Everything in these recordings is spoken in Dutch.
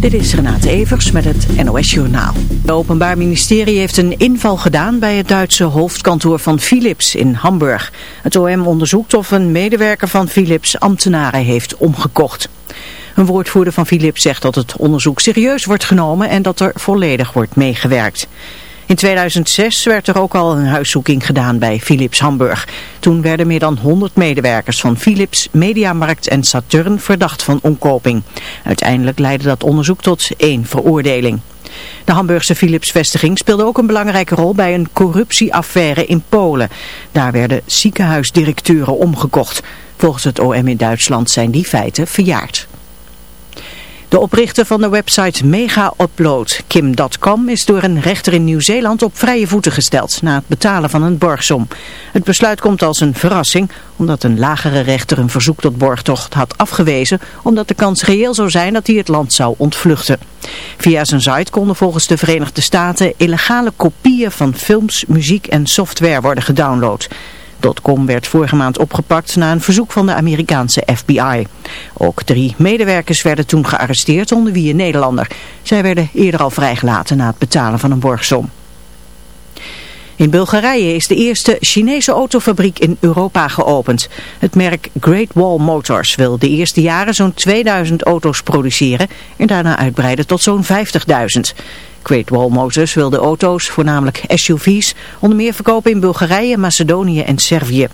Dit is Renate Evers met het NOS Journaal. Het Openbaar Ministerie heeft een inval gedaan bij het Duitse hoofdkantoor van Philips in Hamburg. Het OM onderzoekt of een medewerker van Philips ambtenaren heeft omgekocht. Een woordvoerder van Philips zegt dat het onderzoek serieus wordt genomen en dat er volledig wordt meegewerkt. In 2006 werd er ook al een huiszoeking gedaan bij Philips Hamburg. Toen werden meer dan 100 medewerkers van Philips, Mediamarkt en Saturn verdacht van omkoping. Uiteindelijk leidde dat onderzoek tot één veroordeling. De Hamburgse Philips-vestiging speelde ook een belangrijke rol bij een corruptieaffaire in Polen. Daar werden ziekenhuisdirecteuren omgekocht. Volgens het OM in Duitsland zijn die feiten verjaard. De oprichter van de website Mega Upload, Kim.com, is door een rechter in Nieuw-Zeeland op vrije voeten gesteld na het betalen van een borgsom. Het besluit komt als een verrassing, omdat een lagere rechter een verzoek tot borgtocht had afgewezen, omdat de kans reëel zou zijn dat hij het land zou ontvluchten. Via zijn site konden volgens de Verenigde Staten illegale kopieën van films, muziek en software worden gedownload. Com werd vorige maand opgepakt na een verzoek van de Amerikaanse FBI. Ook drie medewerkers werden toen gearresteerd, onder wie een Nederlander. Zij werden eerder al vrijgelaten na het betalen van een borgsom. In Bulgarije is de eerste Chinese autofabriek in Europa geopend. Het merk Great Wall Motors wil de eerste jaren zo'n 2000 auto's produceren en daarna uitbreiden tot zo'n 50.000. Great Wall Motors wil de auto's, voornamelijk SUV's, onder meer verkopen in Bulgarije, Macedonië en Servië.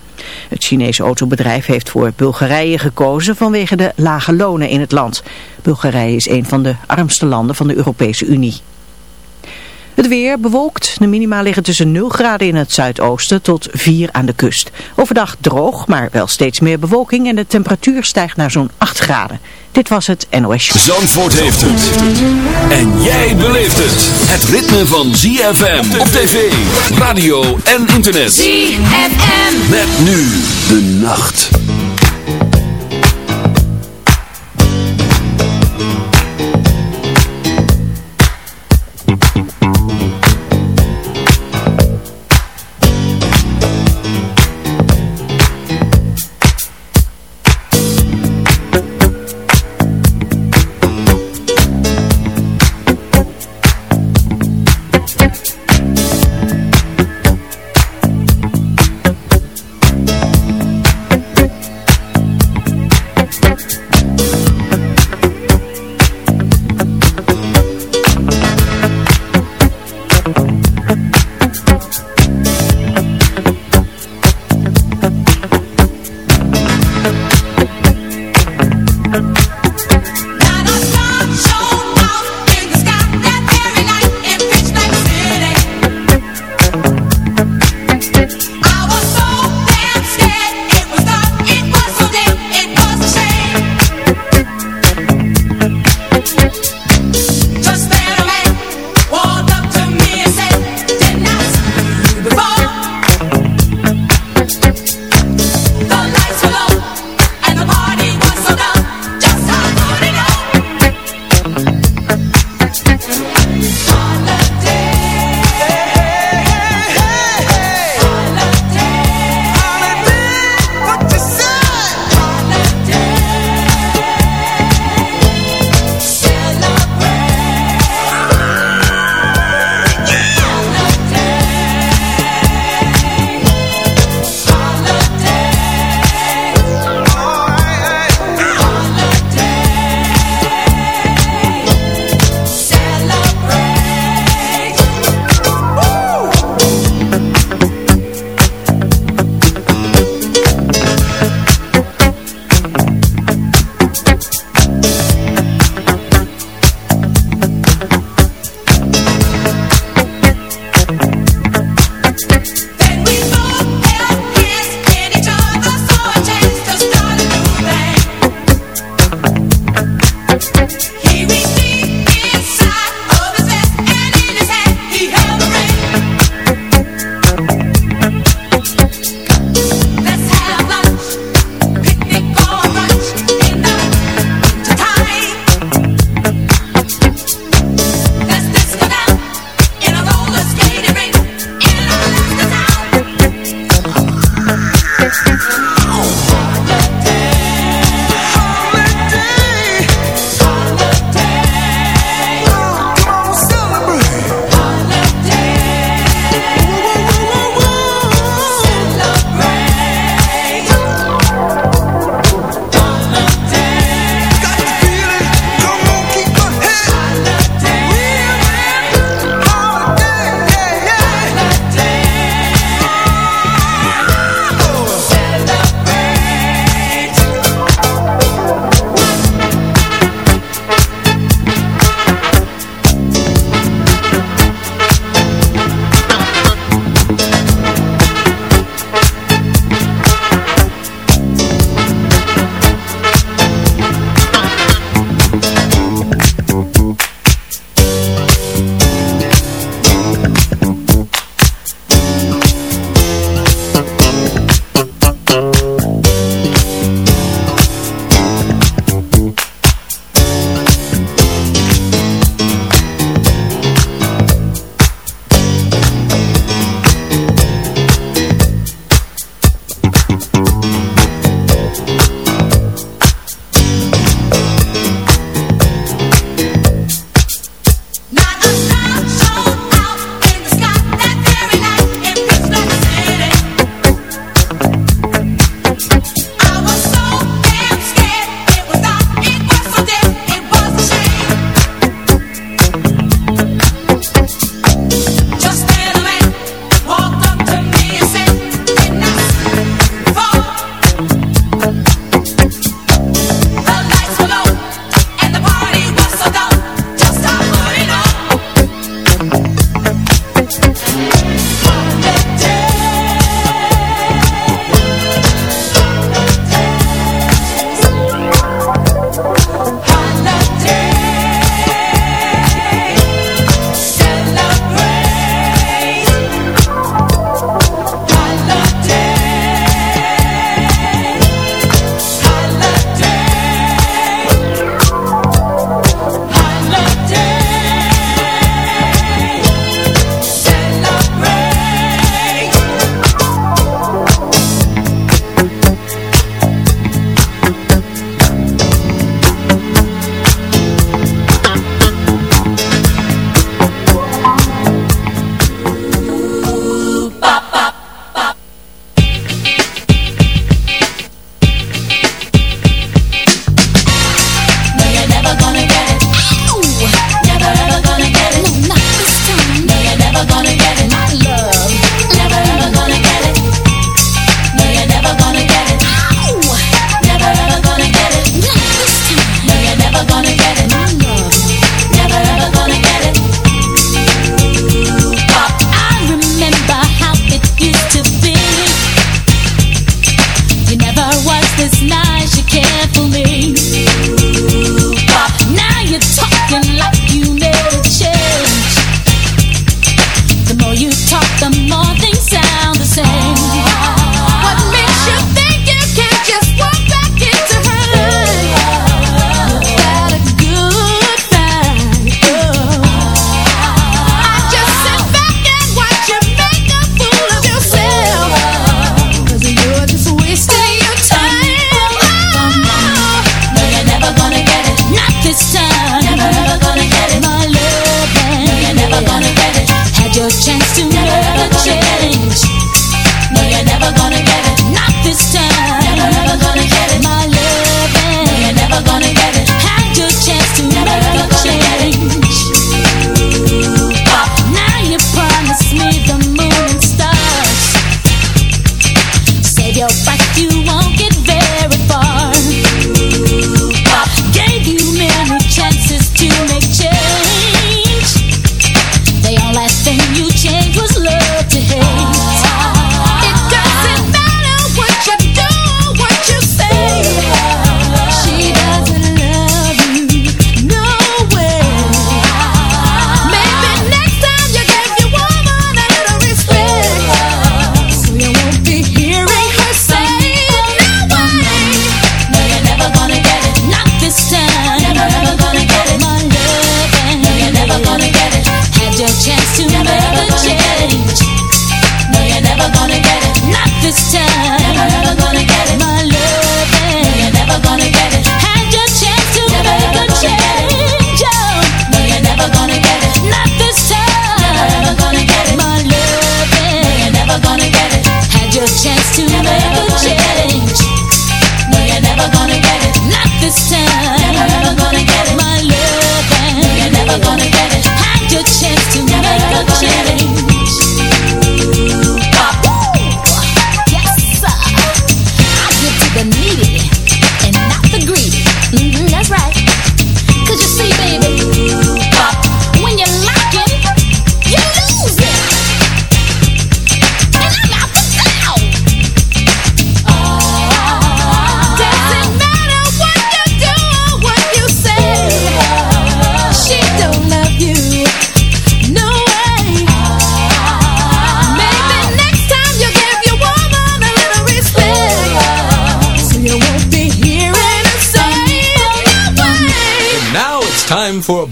Het Chinese autobedrijf heeft voor Bulgarije gekozen vanwege de lage lonen in het land. Bulgarije is een van de armste landen van de Europese Unie. Het weer bewolkt. De minima liggen tussen 0 graden in het zuidoosten tot 4 aan de kust. Overdag droog, maar wel steeds meer bewolking en de temperatuur stijgt naar zo'n 8 graden. Dit was het NOS Show. Zandvoort heeft het. En jij beleeft het. Het ritme van ZFM op tv, radio en internet. ZFM. Met nu de nacht.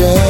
change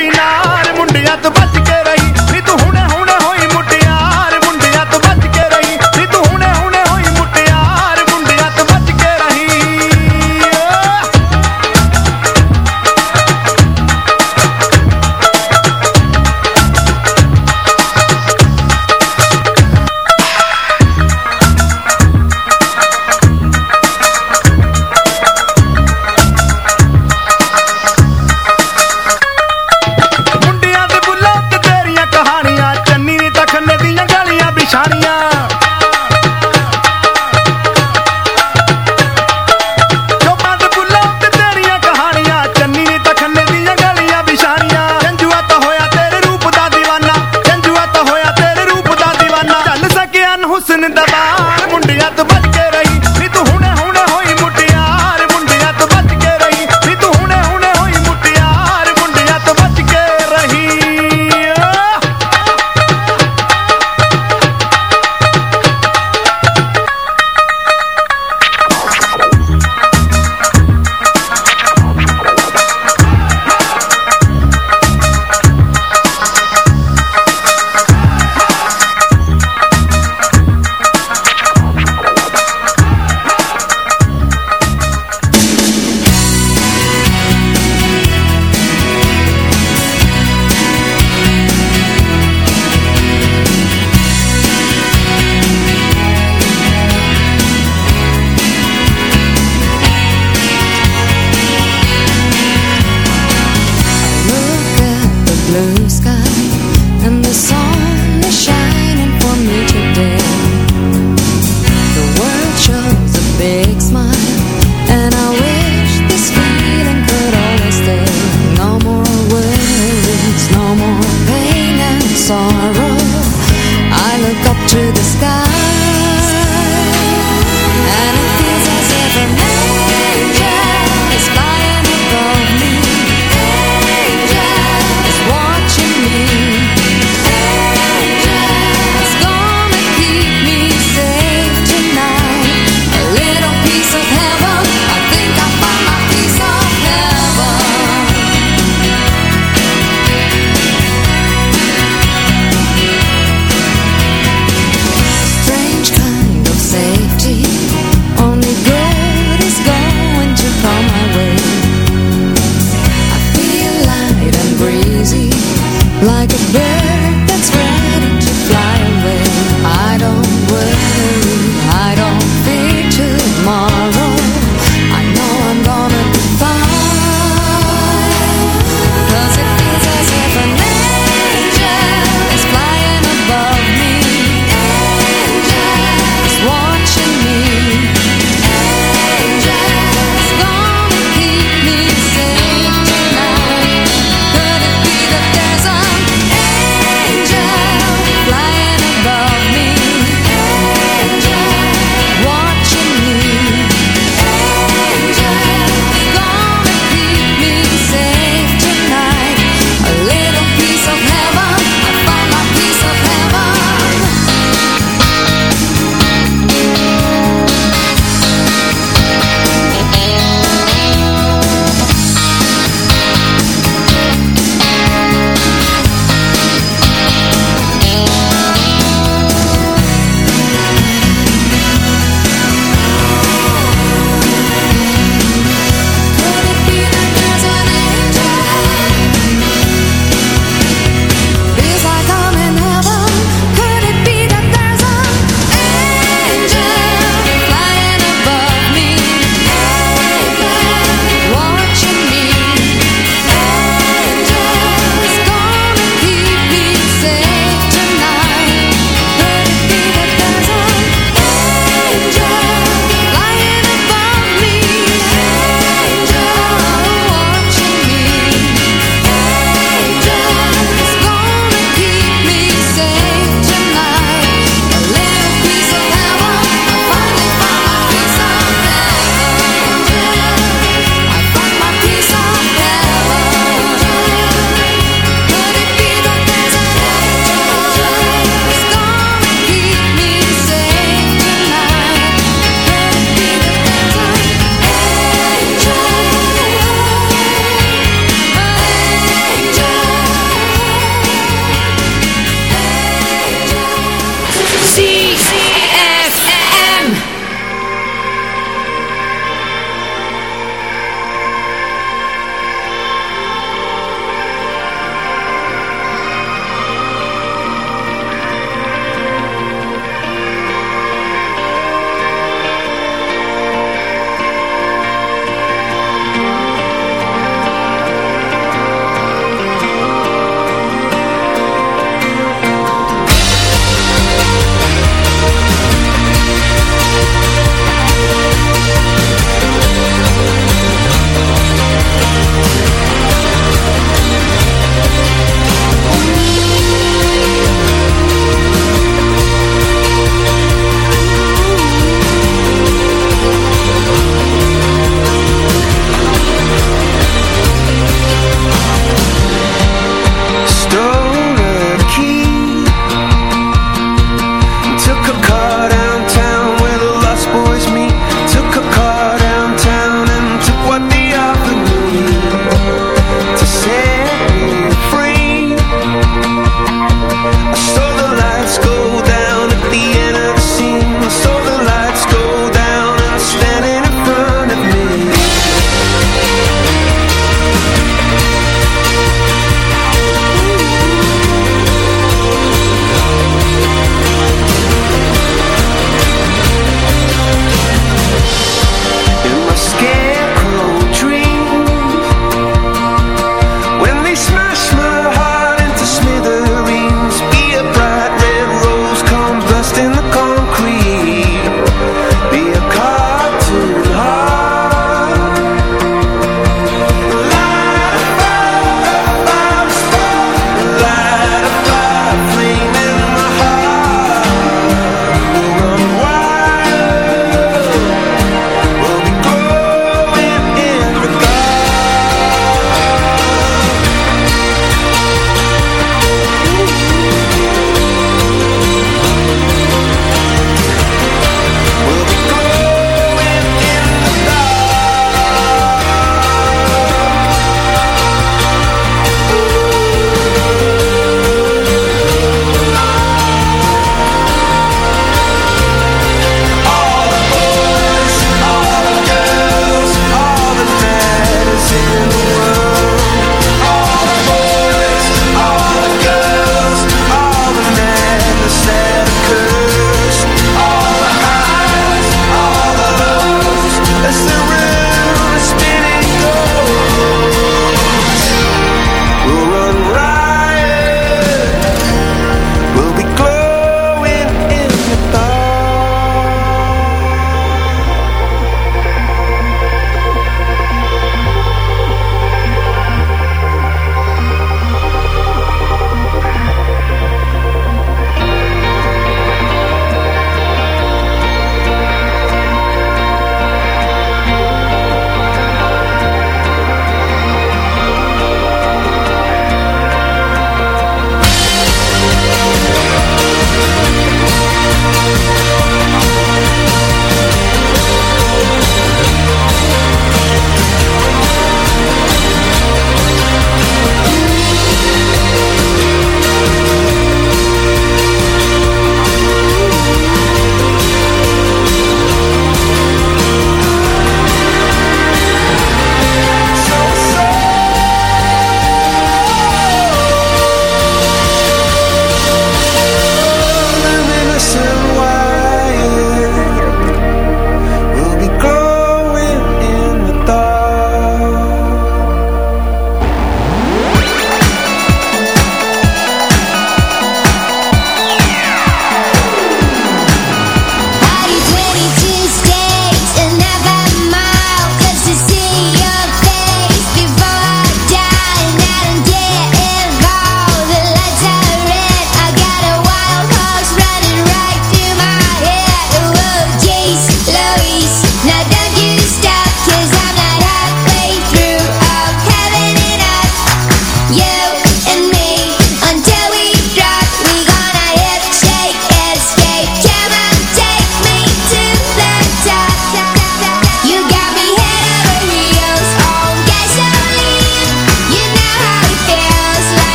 ਕੋਈ ਨਾਰ ਮੁੰਡਿਆਂ ਤੋਂ ਬਚ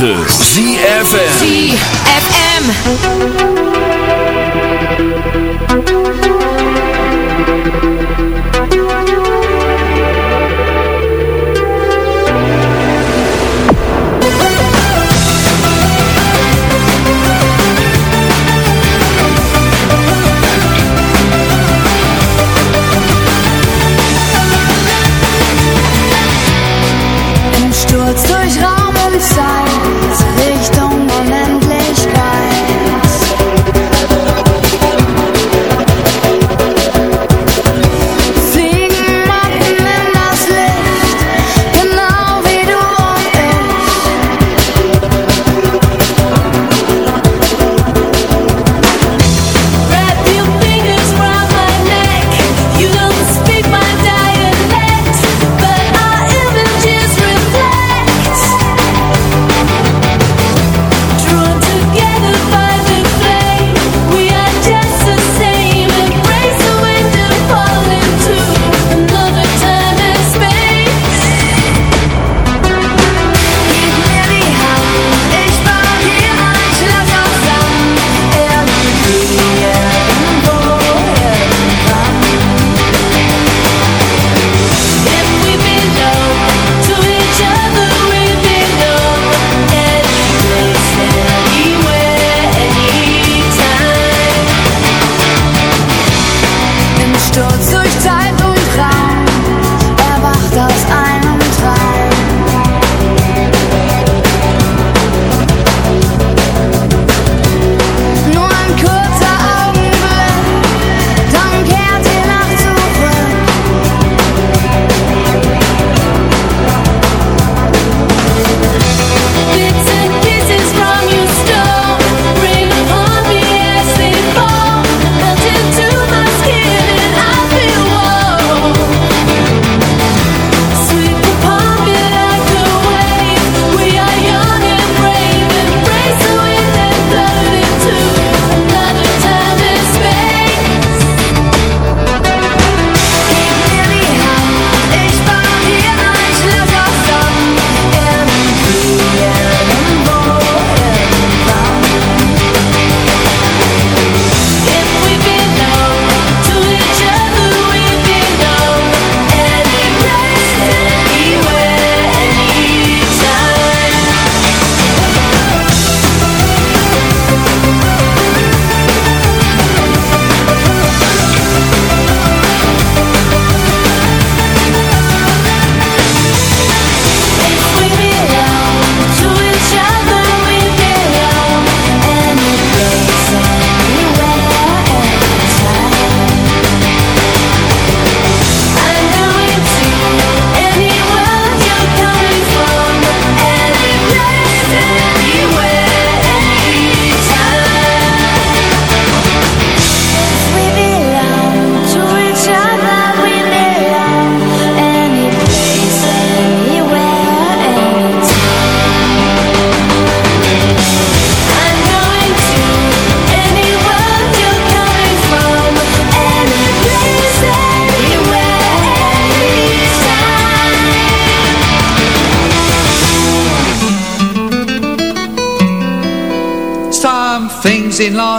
9.